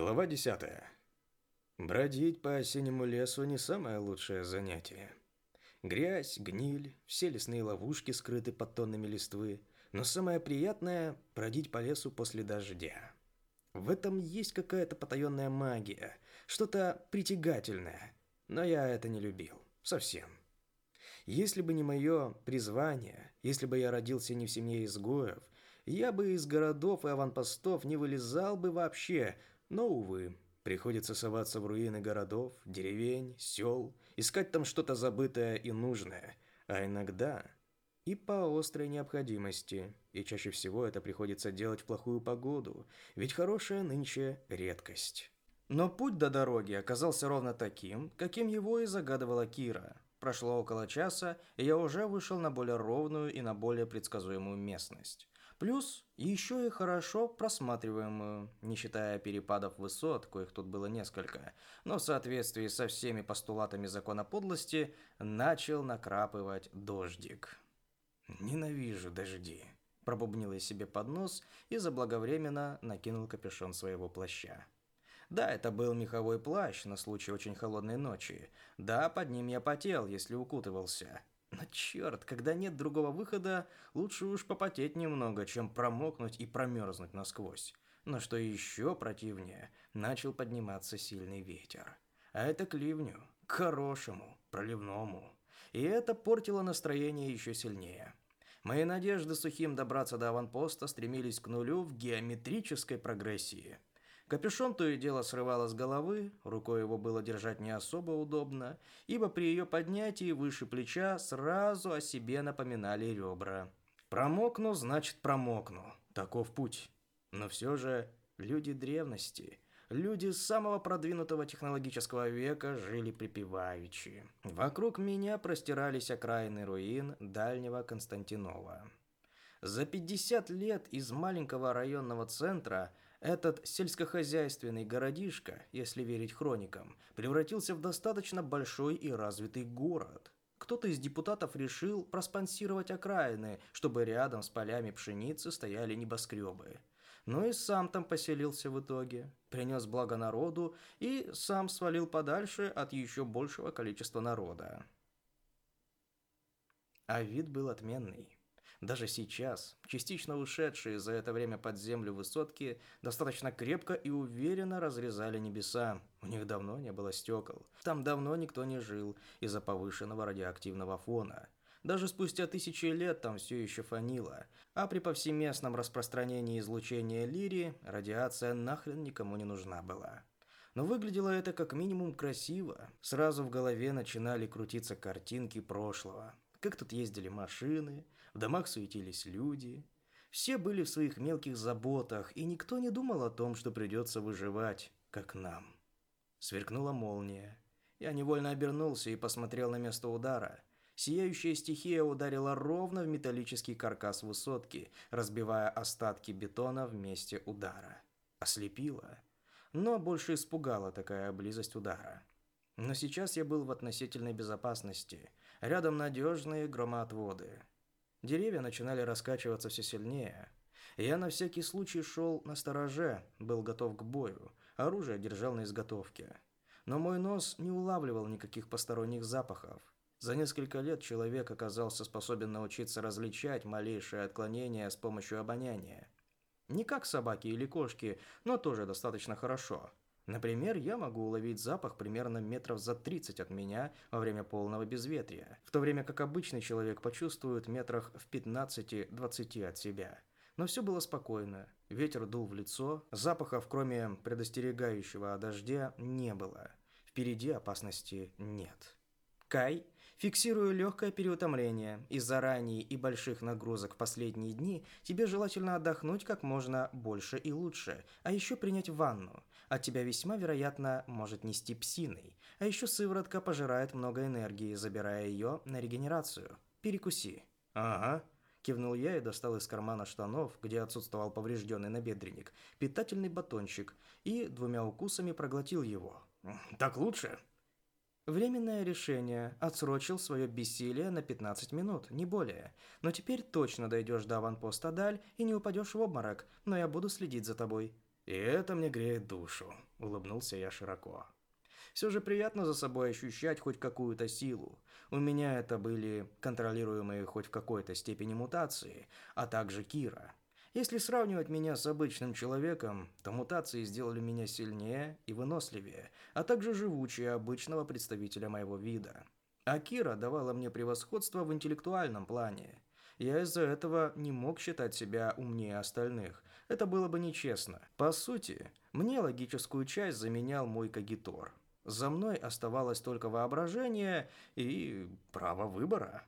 Глава 10. Бродить по осеннему лесу не самое лучшее занятие. Грязь, гниль, все лесные ловушки скрыты под тоннами листвы, но самое приятное – бродить по лесу после дождя. В этом есть какая-то потаенная магия, что-то притягательное, но я это не любил. Совсем. Если бы не мое призвание, если бы я родился не в семье изгоев, я бы из городов и аванпостов не вылезал бы вообще – но, увы, приходится соваться в руины городов, деревень, сел, искать там что-то забытое и нужное, а иногда и по острой необходимости, и чаще всего это приходится делать в плохую погоду, ведь хорошая нынче редкость. Но путь до дороги оказался ровно таким, каким его и загадывала Кира. Прошло около часа, и я уже вышел на более ровную и на более предсказуемую местность. Плюс еще и хорошо просматриваемую, не считая перепадов высот, коих тут было несколько, но в соответствии со всеми постулатами закона подлости начал накрапывать дождик. «Ненавижу дожди», – пробубнил я себе под нос и заблаговременно накинул капюшон своего плаща. Да, это был меховой плащ на случай очень холодной ночи. Да, под ним я потел, если укутывался. Но черт, когда нет другого выхода, лучше уж попотеть немного, чем промокнуть и промерзнуть насквозь. Но что еще противнее, начал подниматься сильный ветер. А это к ливню, к хорошему, проливному. И это портило настроение еще сильнее. Мои надежды сухим добраться до аванпоста стремились к нулю в геометрической прогрессии – Капюшон то и дело срывало с головы, рукой его было держать не особо удобно, ибо при ее поднятии выше плеча сразу о себе напоминали ребра. Промокну, значит промокну. Таков путь. Но все же люди древности, люди самого продвинутого технологического века жили припеваючи. Вокруг меня простирались окраины руин дальнего Константинова. За 50 лет из маленького районного центра – этот сельскохозяйственный городишко, если верить хроникам, превратился в достаточно большой и развитый город. Кто-то из депутатов решил проспонсировать окраины, чтобы рядом с полями пшеницы стояли небоскребы. Но и сам там поселился в итоге, принес благо народу и сам свалил подальше от еще большего количества народа. А вид был отменный. Даже сейчас, частично ушедшие за это время под землю высотки, достаточно крепко и уверенно разрезали небеса. У них давно не было стекол. Там давно никто не жил из-за повышенного радиоактивного фона. Даже спустя тысячи лет там все еще фанило, а при повсеместном распространении излучения лири радиация нахрен никому не нужна была. Но выглядело это как минимум красиво. Сразу в голове начинали крутиться картинки прошлого. Как тут ездили машины, в домах суетились люди. Все были в своих мелких заботах, и никто не думал о том, что придется выживать, как нам. Сверкнула молния. Я невольно обернулся и посмотрел на место удара. Сияющая стихия ударила ровно в металлический каркас высотки, разбивая остатки бетона в месте удара. Ослепила. Но больше испугала такая близость удара. Но сейчас я был в относительной безопасности. Рядом надежные громоотводы. Деревья начинали раскачиваться все сильнее. Я на всякий случай шел на стороже, был готов к бою, оружие держал на изготовке. Но мой нос не улавливал никаких посторонних запахов. За несколько лет человек оказался способен научиться различать малейшие отклонения с помощью обоняния. Не как собаки или кошки, но тоже достаточно хорошо. Например, я могу уловить запах примерно метров за 30 от меня во время полного безветрия, в то время как обычный человек почувствует метрах в 15-20 от себя. Но все было спокойно. Ветер дул в лицо, запахов, кроме предостерегающего о дожде, не было. Впереди опасности нет. Кай Фиксируя легкое переутомление. Из-за ранней и больших нагрузок в последние дни тебе желательно отдохнуть как можно больше и лучше, а еще принять ванну. От тебя весьма вероятно может нести псиной. А еще сыворотка пожирает много энергии, забирая ее на регенерацию. Перекуси. Ага. Кивнул я и достал из кармана штанов, где отсутствовал поврежденный набедренник, питательный батончик и двумя укусами проглотил его. «Так лучше?» Временное решение. Отсрочил свое бессилие на 15 минут, не более. Но теперь точно дойдешь до аванпоста Даль и не упадешь в обморок, но я буду следить за тобой. И это мне греет душу, улыбнулся я широко. Все же приятно за собой ощущать хоть какую-то силу. У меня это были контролируемые хоть в какой-то степени мутации, а также Кира. Если сравнивать меня с обычным человеком, то мутации сделали меня сильнее и выносливее, а также живучее обычного представителя моего вида. А Кира давала мне превосходство в интеллектуальном плане. Я из-за этого не мог считать себя умнее остальных. Это было бы нечестно. По сути, мне логическую часть заменял мой кагитор. За мной оставалось только воображение и право выбора.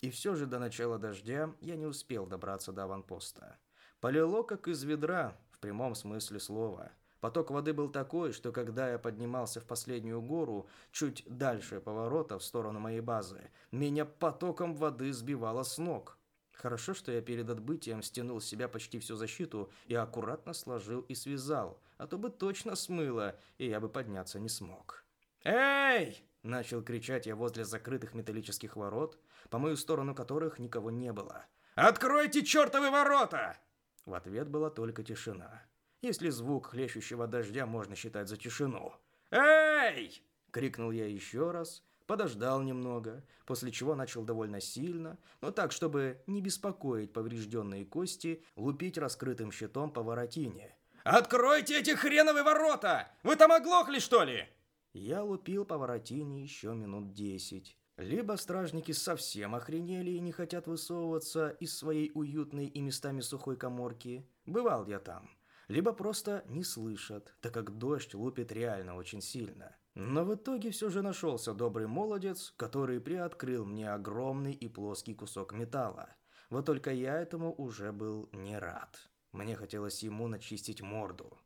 И все же до начала дождя я не успел добраться до аванпоста. Полило, как из ведра, в прямом смысле слова. Поток воды был такой, что когда я поднимался в последнюю гору, чуть дальше поворота в сторону моей базы, меня потоком воды сбивало с ног. Хорошо, что я перед отбытием стянул с себя почти всю защиту и аккуратно сложил и связал, а то бы точно смыло, и я бы подняться не смог. «Эй!» – начал кричать я возле закрытых металлических ворот, по мою сторону которых никого не было. «Откройте чертовы ворота!» В ответ была только тишина. Если звук хлещущего дождя можно считать за тишину. «Эй!» – крикнул я еще раз, подождал немного, после чего начал довольно сильно, но так, чтобы не беспокоить поврежденные кости, лупить раскрытым щитом по воротине. «Откройте эти хреновые ворота! Вы там оглохли, что ли?» Я лупил по воротине еще минут десять. Либо стражники совсем охренели и не хотят высовываться из своей уютной и местами сухой коморки. Бывал я там. Либо просто не слышат, так как дождь лупит реально очень сильно. Но в итоге все же нашелся добрый молодец, который приоткрыл мне огромный и плоский кусок металла. Вот только я этому уже был не рад. Мне хотелось ему начистить морду.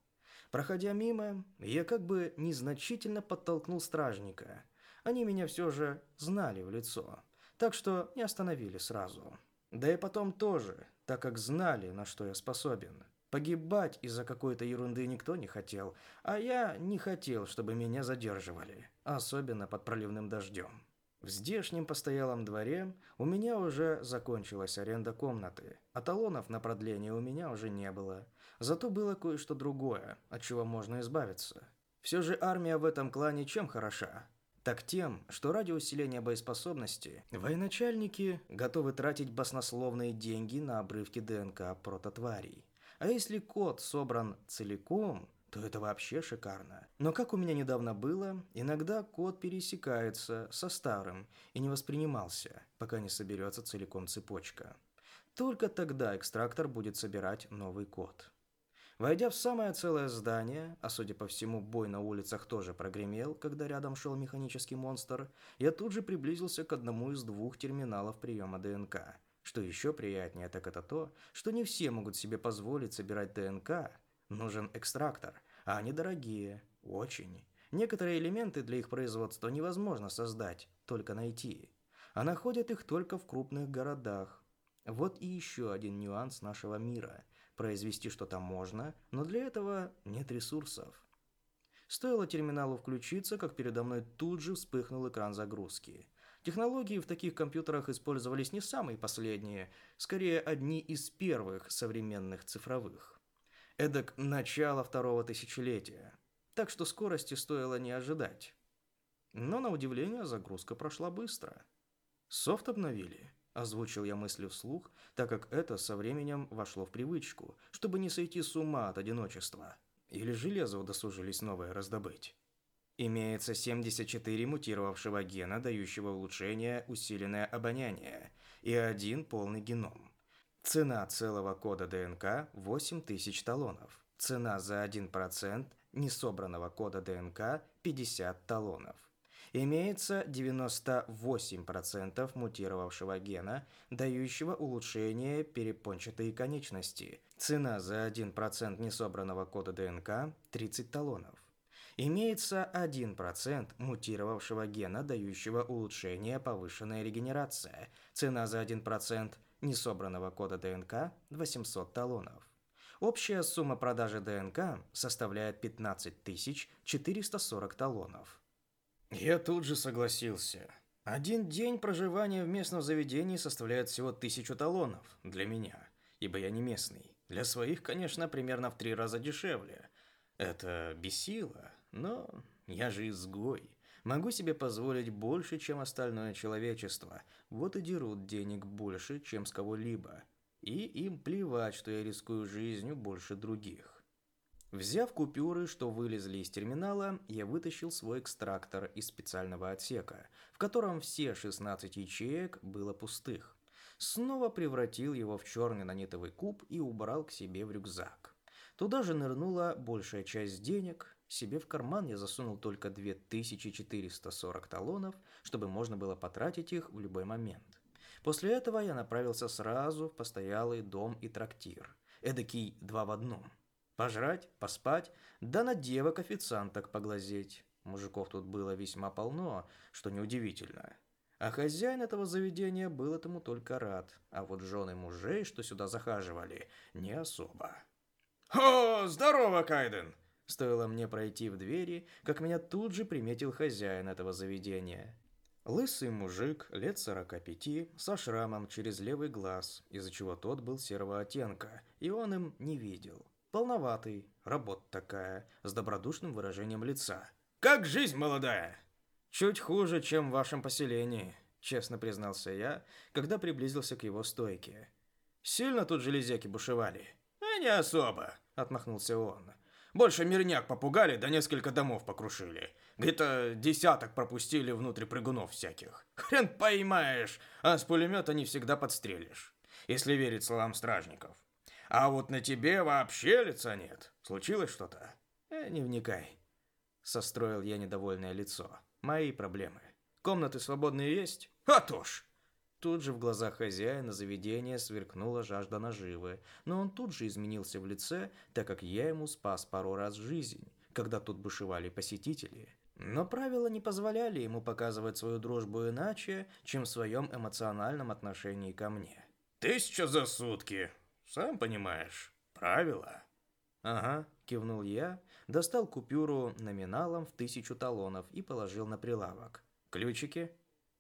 Проходя мимо, я как бы незначительно подтолкнул стражника – они меня все же знали в лицо, так что не остановили сразу. Да и потом тоже, так как знали, на что я способен. Погибать из-за какой-то ерунды никто не хотел, а я не хотел, чтобы меня задерживали, особенно под проливным дождем. В здешнем постоялом дворе у меня уже закончилась аренда комнаты, а талонов на продление у меня уже не было. Зато было кое-что другое, от чего можно избавиться. Все же армия в этом клане чем хороша? так тем, что ради усиления боеспособности военачальники готовы тратить баснословные деньги на обрывки ДНК прототварей. А если код собран целиком, то это вообще шикарно. Но как у меня недавно было, иногда код пересекается со старым и не воспринимался, пока не соберется целиком цепочка. Только тогда экстрактор будет собирать новый код. Войдя в самое целое здание, а судя по всему бой на улицах тоже прогремел, когда рядом шел механический монстр, я тут же приблизился к одному из двух терминалов приема ДНК. Что еще приятнее, так это то, что не все могут себе позволить собирать ДНК. Нужен экстрактор, а они дорогие, очень. Некоторые элементы для их производства невозможно создать, только найти. А находят их только в крупных городах. Вот и еще один нюанс нашего мира – Произвести что-то можно, но для этого нет ресурсов. Стоило терминалу включиться, как передо мной тут же вспыхнул экран загрузки. Технологии в таких компьютерах использовались не самые последние, скорее одни из первых современных цифровых. Эдак начало второго тысячелетия. Так что скорости стоило не ожидать. Но на удивление загрузка прошла быстро. Софт обновили. Озвучил я мысли вслух, так как это со временем вошло в привычку, чтобы не сойти с ума от одиночества. Или железо удосужились новое раздобыть. Имеется 74 мутировавшего гена, дающего улучшение усиленное обоняние, и один полный геном. Цена целого кода ДНК – 8000 талонов. Цена за 1% несобранного кода ДНК – 50 талонов имеется 98% мутировавшего гена, дающего улучшение перепончатой конечности. Цена за 1% несобранного кода ДНК – 30 талонов. Имеется 1% мутировавшего гена, дающего улучшение повышенная регенерация. Цена за 1% несобранного кода ДНК – 800 талонов. Общая сумма продажи ДНК составляет 15 440 талонов. Я тут же согласился. Один день проживания в местном заведении составляет всего тысячу талонов для меня, ибо я не местный. Для своих, конечно, примерно в три раза дешевле. Это бесило, но я же изгой. Могу себе позволить больше, чем остальное человечество. Вот и дерут денег больше, чем с кого-либо. И им плевать, что я рискую жизнью больше других. Взяв купюры, что вылезли из терминала, я вытащил свой экстрактор из специального отсека, в котором все 16 ячеек было пустых. Снова превратил его в черный нанитовый куб и убрал к себе в рюкзак. Туда же нырнула большая часть денег. Себе в карман я засунул только 2440 талонов, чтобы можно было потратить их в любой момент. После этого я направился сразу в постоялый дом и трактир. Эдакий два в одном. Пожрать, поспать, да на девок-официанток поглазеть. Мужиков тут было весьма полно, что неудивительно. А хозяин этого заведения был этому только рад, а вот жены мужей, что сюда захаживали, не особо. «О, здорово, Кайден!» Стоило мне пройти в двери, как меня тут же приметил хозяин этого заведения. Лысый мужик, лет сорока пяти, со шрамом через левый глаз, из-за чего тот был серого оттенка, и он им не видел. Полноватый, работа такая, с добродушным выражением лица. «Как жизнь молодая?» «Чуть хуже, чем в вашем поселении», — честно признался я, когда приблизился к его стойке. «Сильно тут железяки бушевали?» «А не особо», — отмахнулся он. «Больше мирняк попугали, да несколько домов покрушили. Где-то десяток пропустили внутрь прыгунов всяких. Хрен поймаешь, а с пулемета не всегда подстрелишь, если верить словам стражников. А вот на тебе вообще лица нет. Случилось что-то? Э, не вникай. Состроил я недовольное лицо. Мои проблемы. Комнаты свободные есть? А то ж! Тут же в глазах хозяина заведения сверкнула жажда наживы, но он тут же изменился в лице, так как я ему спас пару раз жизнь, когда тут бушевали посетители. Но правила не позволяли ему показывать свою дружбу иначе, чем в своем эмоциональном отношении ко мне. «Тысяча за сутки!» Сам понимаешь, правила. Ага, кивнул я, достал купюру номиналом в тысячу талонов и положил на прилавок. Ключики?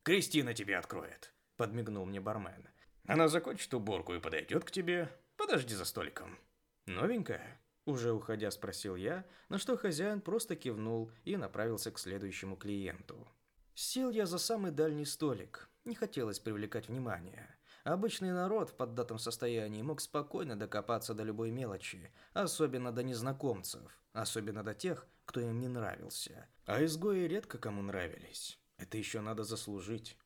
Кристина тебе откроет, подмигнул мне бармен. Она закончит уборку и подойдет к тебе. Подожди за столиком. Новенькая? Уже уходя спросил я, на что хозяин просто кивнул и направился к следующему клиенту. Сел я за самый дальний столик. Не хотелось привлекать внимание. Обычный народ в поддатом состоянии мог спокойно докопаться до любой мелочи, особенно до незнакомцев, особенно до тех, кто им не нравился. А изгои редко кому нравились. Это еще надо заслужить.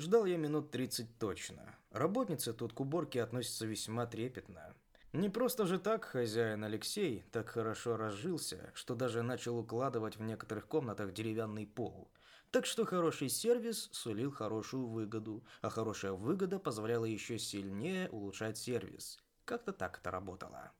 Ждал я минут 30 точно. Работницы тут к уборке относятся весьма трепетно. Не просто же так хозяин Алексей так хорошо разжился, что даже начал укладывать в некоторых комнатах деревянный пол – так что хороший сервис сулил хорошую выгоду, а хорошая выгода позволяла еще сильнее улучшать сервис. Как-то так это работало.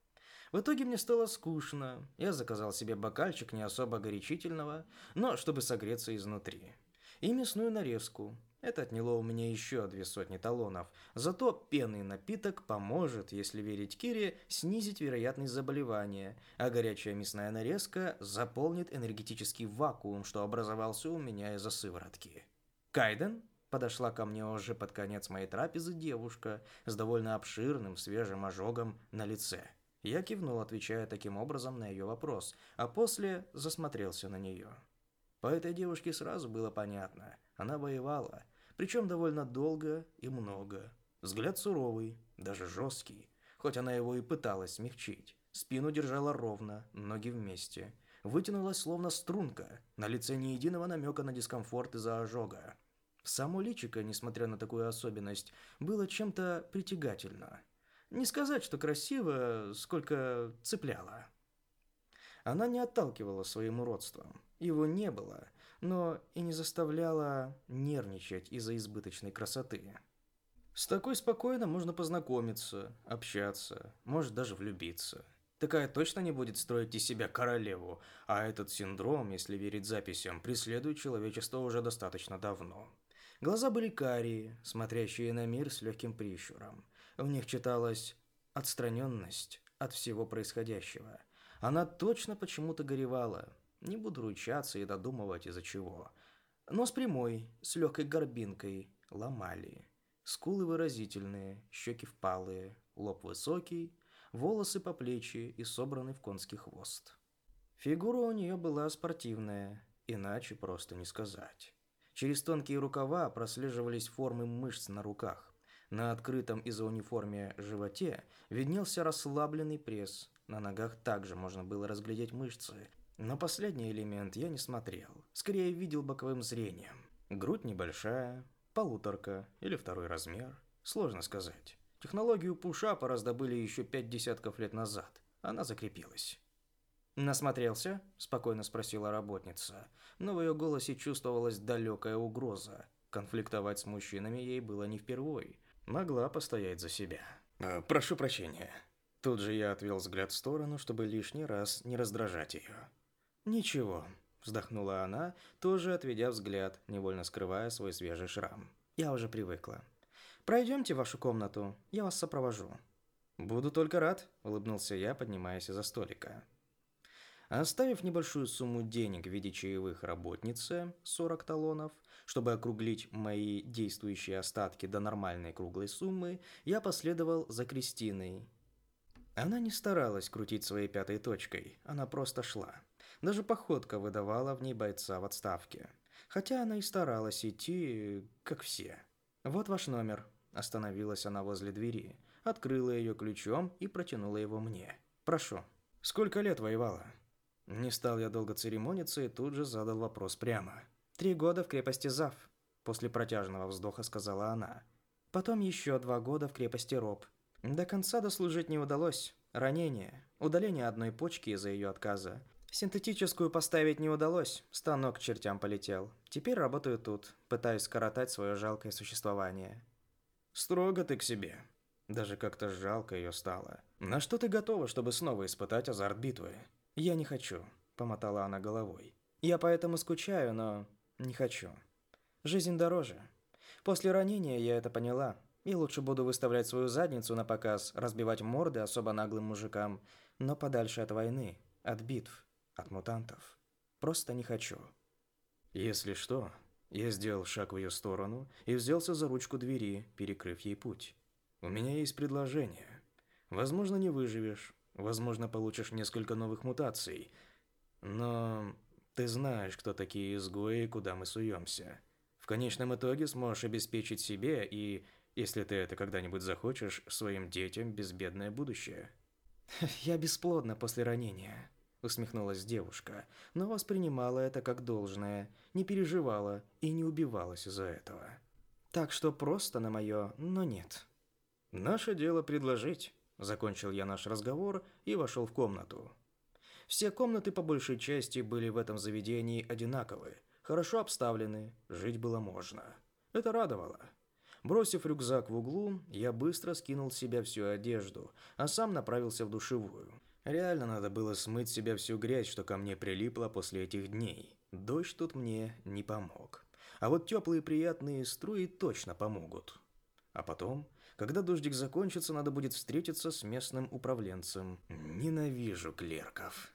В итоге мне стало скучно. Я заказал себе бокальчик не особо горячительного, но чтобы согреться изнутри. И мясную нарезку. Это отняло у меня еще две сотни талонов. Зато пенный напиток поможет, если верить Кире, снизить вероятность заболевания, а горячая мясная нарезка заполнит энергетический вакуум, что образовался у меня из-за сыворотки. Кайден подошла ко мне уже под конец моей трапезы девушка с довольно обширным свежим ожогом на лице. Я кивнул, отвечая таким образом на ее вопрос, а после засмотрелся на нее. По этой девушке сразу было понятно. Она воевала, причем довольно долго и много. Взгляд суровый, даже жесткий, хоть она его и пыталась смягчить. Спину держала ровно, ноги вместе. Вытянулась словно струнка, на лице ни единого намека на дискомфорт из-за ожога. Само личико, несмотря на такую особенность, было чем-то притягательно. Не сказать, что красиво, сколько цепляло. Она не отталкивала своим уродством. Его не было, но и не заставляла нервничать из-за избыточной красоты. С такой спокойно можно познакомиться, общаться, может даже влюбиться. Такая точно не будет строить из себя королеву, а этот синдром, если верить записям, преследует человечество уже достаточно давно. Глаза были карие, смотрящие на мир с легким прищуром. В них читалась отстраненность от всего происходящего. Она точно почему-то горевала, не буду ручаться и додумывать из-за чего. Нос прямой, с легкой горбинкой, ломали. Скулы выразительные, щеки впалые, лоб высокий, волосы по плечи и собраны в конский хвост. Фигура у нее была спортивная, иначе просто не сказать. Через тонкие рукава прослеживались формы мышц на руках. На открытом из-за униформе животе виднелся расслабленный пресс. На ногах также можно было разглядеть мышцы. Но последний элемент я не смотрел. Скорее видел боковым зрением. Грудь небольшая, полуторка или второй размер. Сложно сказать. Технологию пушапа раздобыли еще пять десятков лет назад. Она закрепилась. «Насмотрелся?» – спокойно спросила работница. Но в ее голосе чувствовалась далекая угроза. Конфликтовать с мужчинами ей было не впервой. Могла постоять за себя. «Э, «Прошу прощения». Тут же я отвел взгляд в сторону, чтобы лишний раз не раздражать ее. «Ничего», – вздохнула она, тоже отведя взгляд, невольно скрывая свой свежий шрам. «Я уже привыкла. Пройдемте в вашу комнату, я вас сопровожу». «Буду только рад», – улыбнулся я, поднимаясь из-за столика. Оставив небольшую сумму денег в виде чаевых работнице, 40 талонов, чтобы округлить мои действующие остатки до нормальной круглой суммы, я последовал за Кристиной. Она не старалась крутить своей пятой точкой, она просто шла. Даже походка выдавала в ней бойца в отставке. Хотя она и старалась идти, как все. «Вот ваш номер», – остановилась она возле двери, открыла ее ключом и протянула его мне. «Прошу». «Сколько лет воевала?» Не стал я долго церемониться и тут же задал вопрос прямо. «Три года в крепости Зав», – после протяжного вздоха сказала она. «Потом еще два года в крепости Роб. До конца дослужить не удалось. Ранение, удаление одной почки из-за ее отказа. Синтетическую поставить не удалось, станок к чертям полетел. Теперь работаю тут, пытаюсь скоротать свое жалкое существование». «Строго ты к себе», даже как-то жалко ее стало. На что ты готова, чтобы снова испытать азарт битвы? «Я не хочу», – помотала она головой. «Я поэтому скучаю, но не хочу. Жизнь дороже. После ранения я это поняла, и лучше буду выставлять свою задницу на показ, разбивать морды особо наглым мужикам, но подальше от войны, от битв, от мутантов. Просто не хочу». Если что, я сделал шаг в ее сторону и взялся за ручку двери, перекрыв ей путь. «У меня есть предложение. Возможно, не выживешь, Возможно, получишь несколько новых мутаций. Но ты знаешь, кто такие изгои и куда мы суемся. В конечном итоге сможешь обеспечить себе и, если ты это когда-нибудь захочешь, своим детям безбедное будущее. «Я бесплодна после ранения», – усмехнулась девушка, но воспринимала это как должное, не переживала и не убивалась из-за этого. «Так что просто на мое, но нет». «Наше дело предложить». Закончил я наш разговор и вошел в комнату. Все комнаты по большей части были в этом заведении одинаковы, хорошо обставлены, жить было можно. Это радовало. Бросив рюкзак в углу, я быстро скинул с себя всю одежду, а сам направился в душевую. Реально надо было смыть с себя всю грязь, что ко мне прилипла после этих дней. Дождь тут мне не помог. А вот теплые приятные струи точно помогут. А потом когда дождик закончится, надо будет встретиться с местным управленцем. Ненавижу клерков.